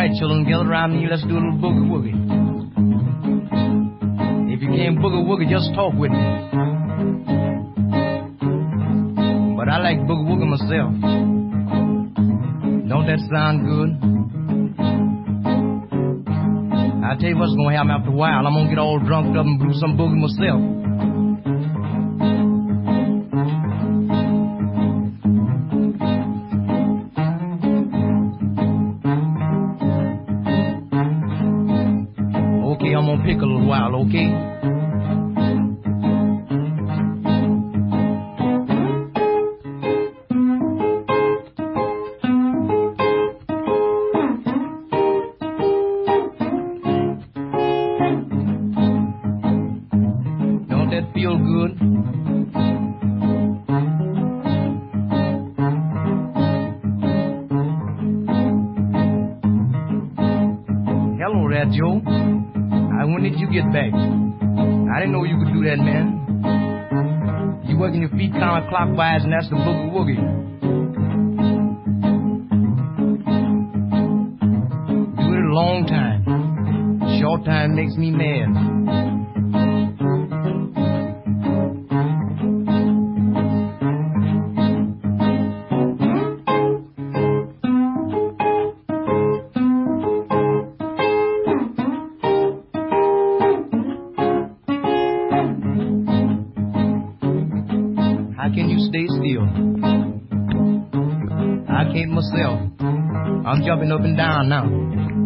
right, children, gather around me. Let's do a little boogie woogie. If you can't boogie woogie, just talk with me. But I like boogie woogie myself. Don't that sound good? I tell you what's gonna happen after a while. I'm gonna get all drunk up and do some boogie myself. Clockwise, and that's the boogie woogie. Jumping up and down now.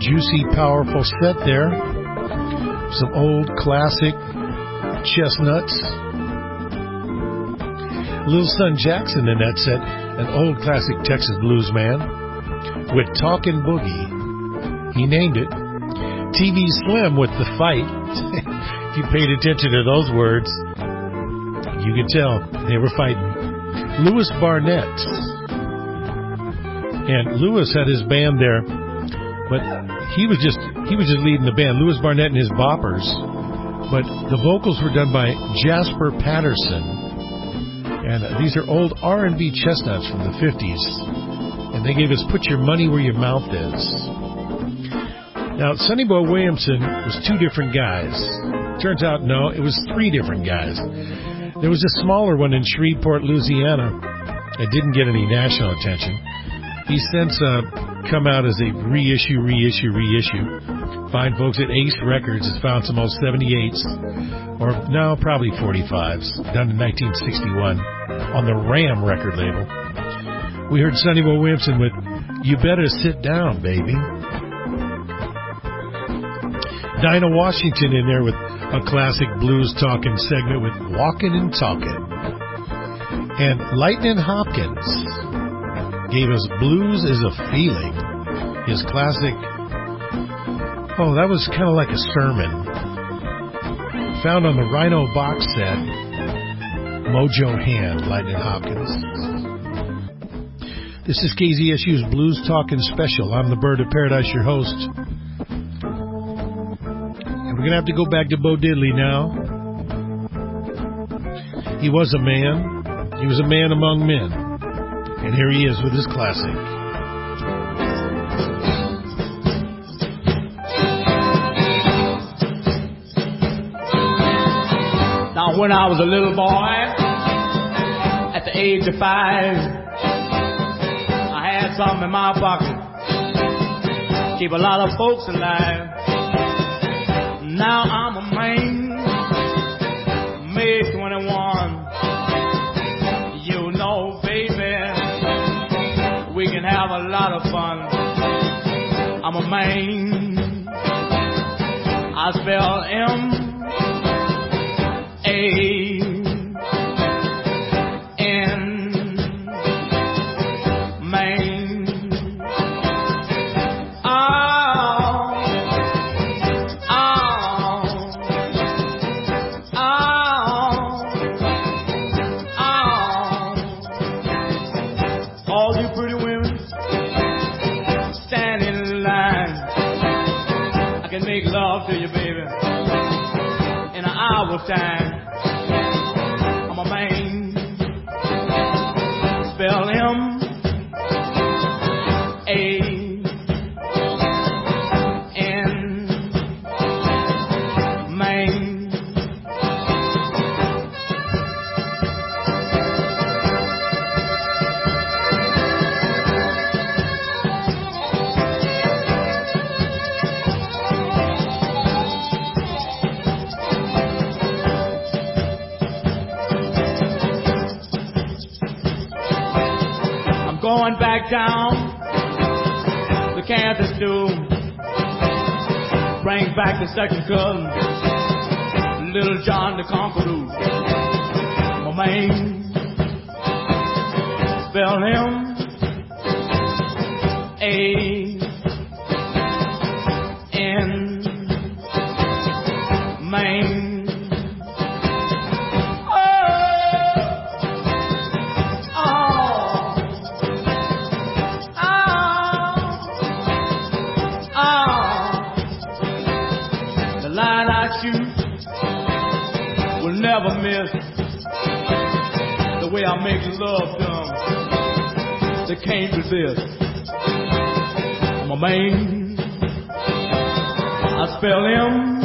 Juicy, powerful set there. Some old classic chestnuts. Little Son Jackson in that set, an old classic Texas blues man with Talkin' Boogie. He named it. TV Slim with the fight. if you paid attention to those words, you could tell they were fighting. Louis Barnett. And Louis had his band there, but he was just he was just leading the band, Louis Barnett and his boppers. But the vocals were done by Jasper Patterson, and these are old R&B chestnuts from the 50s, and they gave us "Put Your Money Where Your Mouth Is." Now, Sonny Boy Williamson was two different guys. Turns out, no, it was three different guys. There was a smaller one in Shreveport, Louisiana. It didn't get any national attention. He's since uh, come out as a reissue, reissue, reissue. Fine folks at Ace Records has found some old 78s, or now probably 45s, done in 1961 on the Ram record label. We heard Sonny Boy Williamson with You Better Sit Down, Baby. Dinah Washington in there with a classic blues talking segment with Walking and Talking. And Lightning Hopkins gave us Blues is a Feeling, his classic. Oh, that was kind of like a sermon. Found on the Rhino box set, Mojo Hand, Lightning Hopkins. This is KZSU's Blues Talking Special. I'm the Bird of Paradise, your host. And we're going to have to go back to Bo Diddley now. He was a man. He was a man among men. And here he is with his classic. Now, when I was a little boy, at the age of five, I had something in my pocket. Keep a lot of folks alive. Now I'm a man, made 21. Lot of fun. I'm a man. I spell M second cousin, Little John the Conqueror. My man, spell him A They can't resist. I'm man. I spell him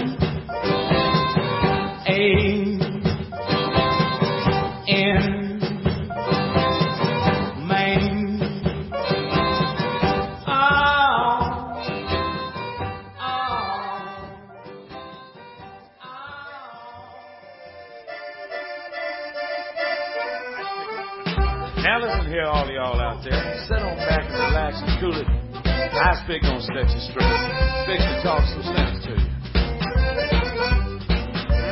I speak gonna set you. Fix to talk some sense to you.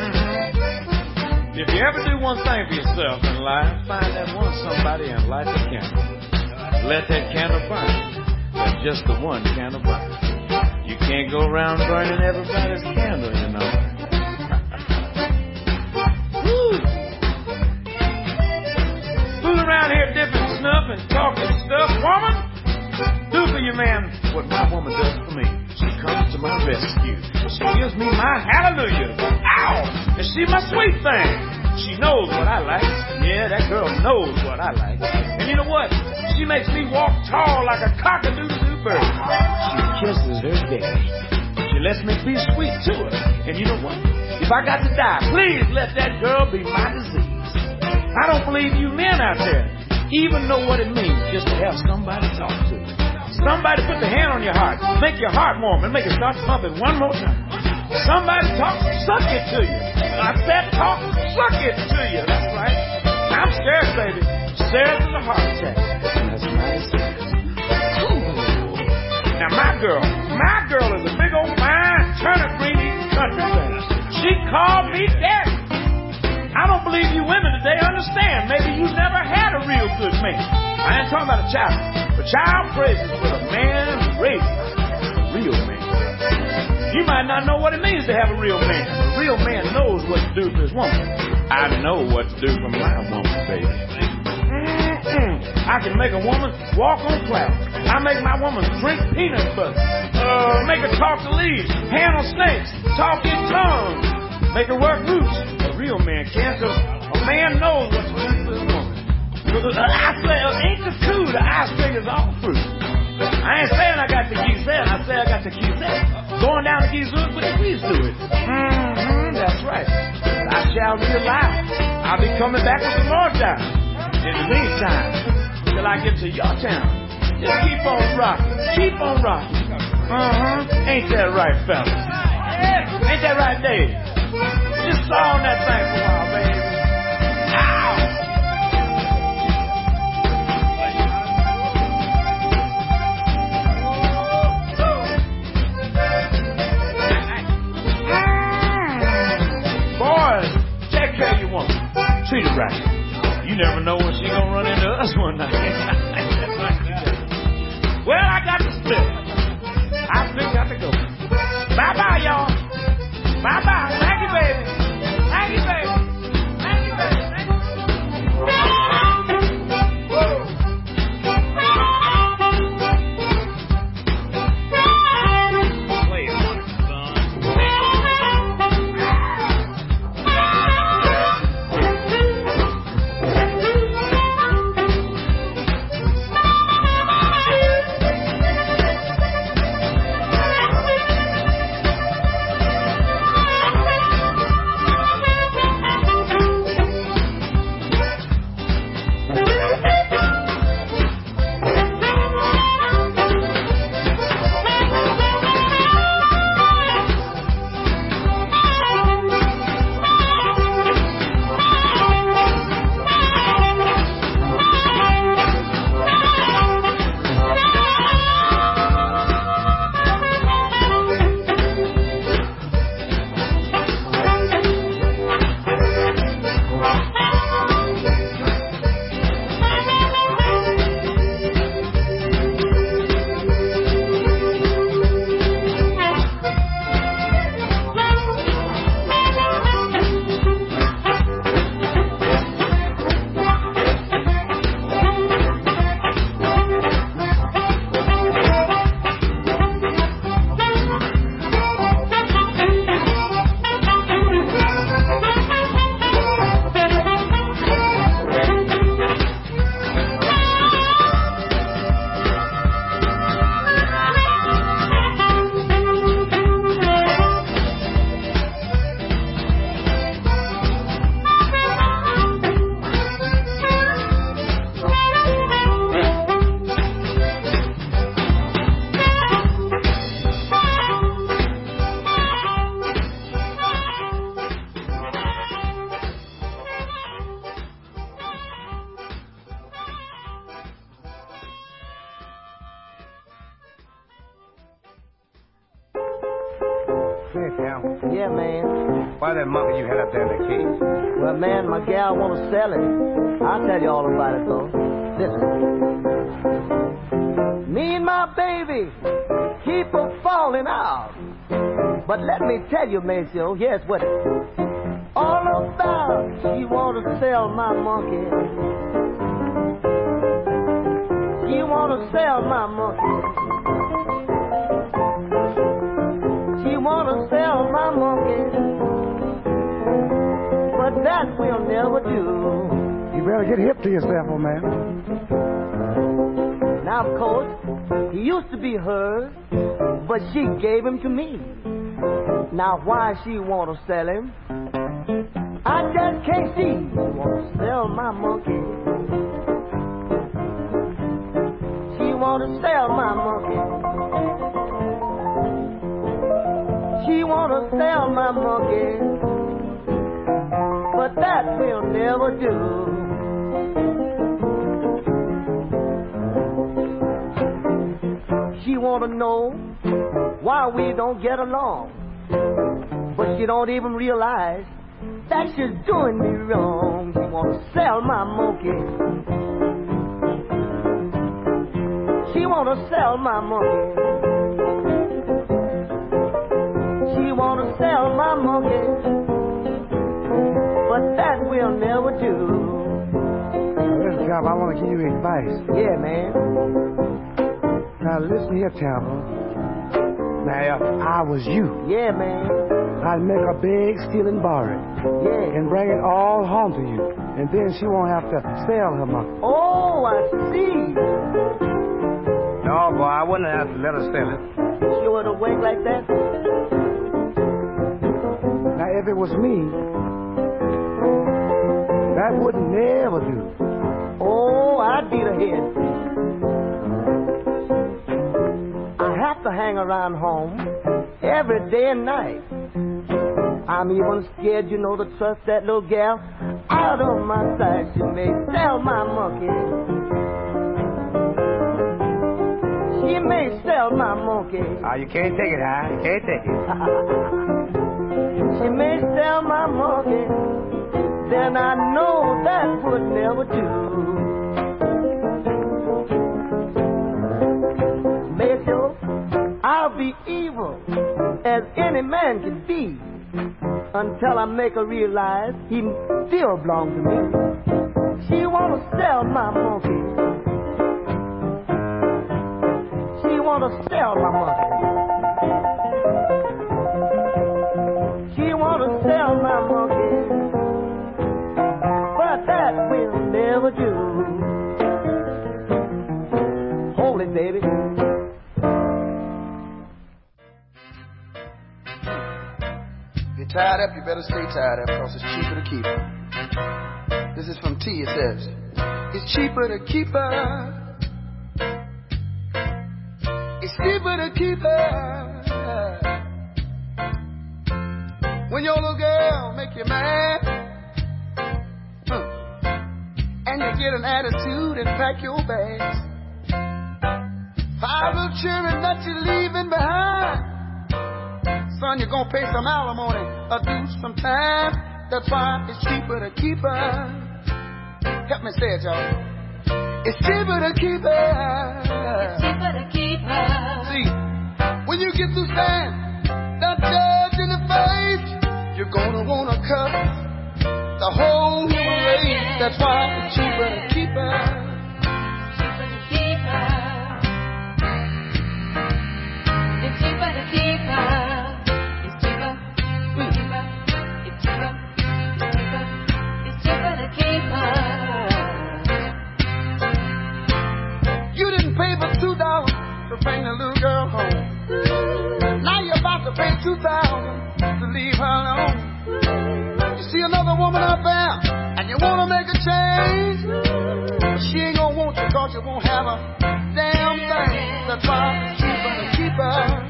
Mhm. If you ever do one thing for yourself in life, find that one somebody and light the candle. Let that candle burn. But just the one candle burn. You can't go around burning everybody's candle, you know. Man what my woman does for me. She comes to my rescue. She gives me my hallelujah. Ow! And she my sweet thing. She knows what I like. Yeah, that girl knows what I like. And you know what? She makes me walk tall like a cock-a-doodle-doo bird. She kisses her daddy. She lets me be sweet to her. And you know what? If I got to die, please let that girl be my disease. I don't believe you men out there even know what it means just to have somebody talk to. Somebody put the hand on your heart, make your heart warm, and make it start pumping one more time. Somebody talk, suck it to you. I said talk, suck it to you. That's right. I'm scared, baby. Scared to the heart attack. That's nice. Now my girl, my girl is a big old fine turnip green eating country thing. She called me daddy. I don't believe you women today understand. Maybe you never had a real good man. I ain't talking about a child. A child praises what a man raises. A real man. You might not know what it means to have a real man. A real man knows what to do for his woman. I know what to do for my woman, baby. Mm-mm. I can make a woman walk on clouds. I make my woman drink peanut butter. Uh, make her talk to leaves, handle snakes, talk in tongues, make her work roots. A real man can't. So a man knows what's do for his woman. Uh, I say, uh, ain't the two the ice fingers all fruit. I ain't saying I got the geese there. I say I got the geese there. Going down the hood with the geese to it. Mm-hmm, that's right. I shall be alive. I'll be coming back with some more time. In the meantime, till I get to your town, just keep on rocking. Keep on rocking. Uh-huh. Ain't that right, fellas? Ain't that right, Dave? Just saw on that thing for a while, baby. Ow! Boys, take care of your woman. Treat her right. You never know when she gonna run into us one night. well, I got Well, man, my gal want to sell it. I'll tell you all about it, though. Listen. Me and my baby keep a falling out. But let me tell you, Maceo, here's what all about. She want to sell my monkey. She want to sell my monkey. She want to sell my monkey. But that will never do. You better get hip to yourself, old man. Now, of course, he used to be hers, but she gave him to me. Now, why she want to sell him? I just can't see. She want to sell my monkey. She want to sell my that will never do. She want to know why we don't get along. But she don't even realize that she's doing me wrong. She want to sell my monkey. She want to sell my monkey. She want to sell my monkey. But that will never do. Listen, Cal, I want to give you advice. Yeah, man. Now, listen here, Talbot. Now, if I was you, Yeah, man. I'd make a big steal and borrow it Yeah. and bring it all home to you. And then she won't have to sell her monkey. Oh, I see. No, boy, I wouldn't have to let her sell it. She would have went like that. Now, if it was me, that would never do. Oh, I'd beat her head. I have to hang around home every day and night. I'm even scared, you know, to trust that little gal out of my sight. She may sell my monkey. She may sell my monkey. Ah, you can't take it, huh? You can't take it. She may sell my monkey. Then I know that would never do. Major, I'll be evil as any man can be until I make her realize he still belongs to me. She wanna sell my monkey. She wanna sell my monkey. Do. Hold it, baby. You're tied up, you better stay tied up because it's cheaper to keep her. This is from T. It says, It's cheaper to keep her. It's cheaper to keep her. When your little girl make you mad, you get an attitude and pack your bags. Five little children that you're leaving behind. Son, you're gonna pay some alimony or do some time. That's why it's cheaper to keep her. Help me say it, y'all. It's cheaper to keep her. It's cheaper to keep her. See, when you get to stand, that judge in the face, you're gonna wanna cut the whole human race. That's why it's cheaper 2,000 to leave her alone. You see another woman out there, and you want to make a change. But she ain't going to want you because you won't have a damn thing. That's why it's cheaper to keep her.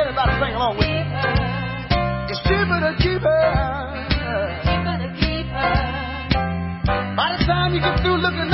Everybody sing along with me. It's cheaper to keep her. By the time you get through looking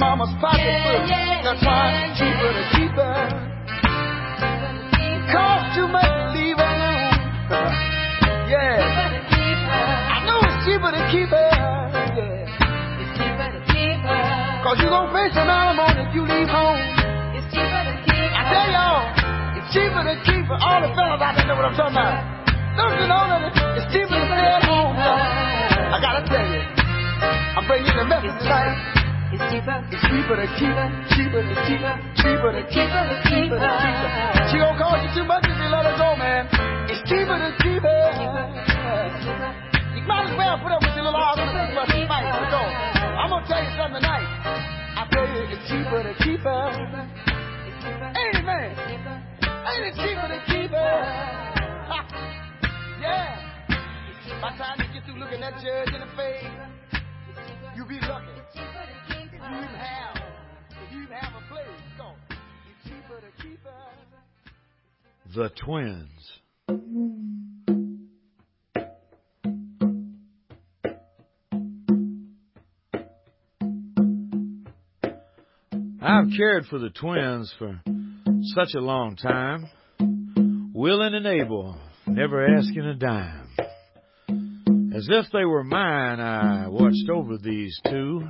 mama's pocketbook. That's why cheaper to keep her. Cost too much to leave her alone. yeah. I know it's cheaper to keep her. Yeah. It's cheaper to keep her. Cause you gon' pay some alimony if you leave home. It's cheaper to keep her. I tell y'all, it's cheaper to keep her. All the fellas out there know what I'm talking about. Don't you know that it's cheaper to stay at home? I gotta tell you, I'm bringing you the message tonight. It's cheaper, to keep her, cheaper to keep her, cheaper to keep her, cheaper to keep her. She gon' cost you too much if you let her go, man. It's cheaper to keep her. You might as well put up with your little argument but you fight. So, I'm gonna tell you something tonight. I tell you, it's cheaper to keep. Ain't it, man? Ain't it cheaper to keep? Ha. Yeah. By the time you get through looking that judge in the face, you'll be lucky. You have, if you have a place, keep her. The twins. I've cared for the twins for such a long time, willing and able, never asking a dime. As if they were mine, I watched over these two.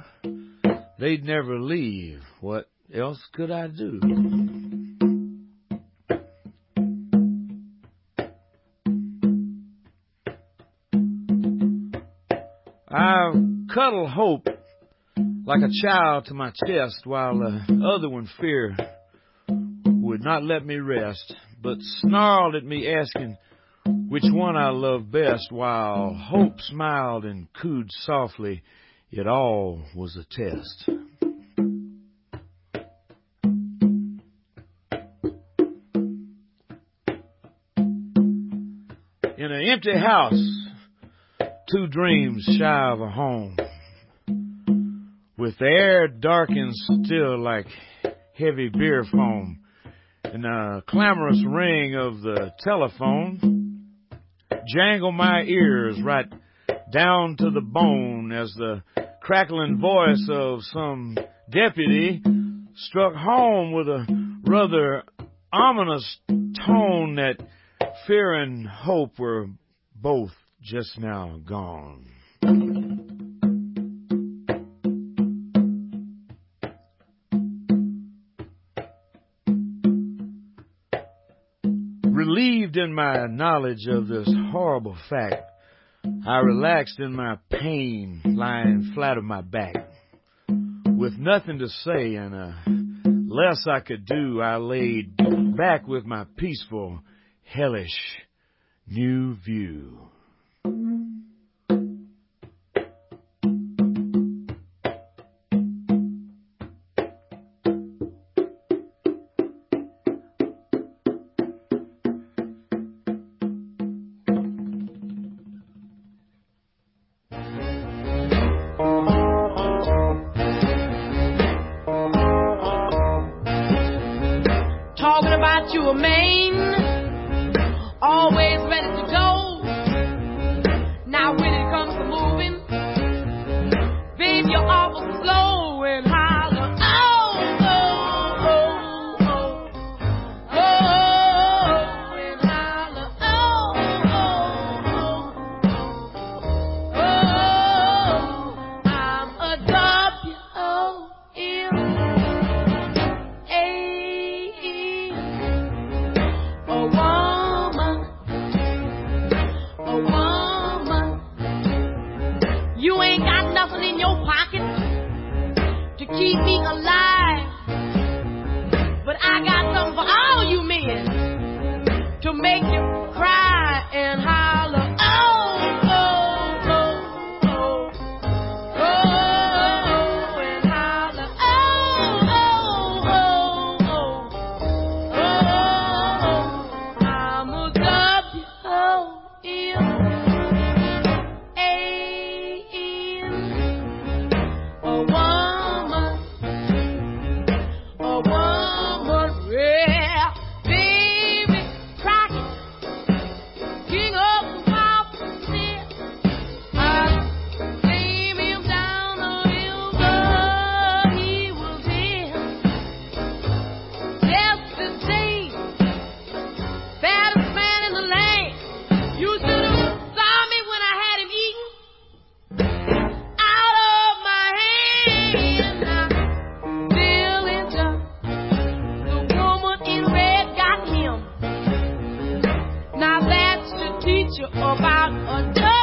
They'd never leave. What else could I do? I cuddle hope like a child to my chest while the other one fear would not let me rest, but snarled at me asking which one I loved best while hope smiled and cooed softly. It all was a test. In an empty house, two dreams shy of a home. With the air dark and still like heavy beer foam, and a clamorous ring of the telephone jangle my ears right down to the mm-hmm. bone as the crackling voice mm-hmm. of some deputy struck home with a rather ominous tone that fear and hope were both just now gone. Relieved in my knowledge of this horrible fact, I relaxed in my pain, lying flat on my back. With nothing to say and uh, less I could do, I laid back with my peaceful, hellish new view. you about a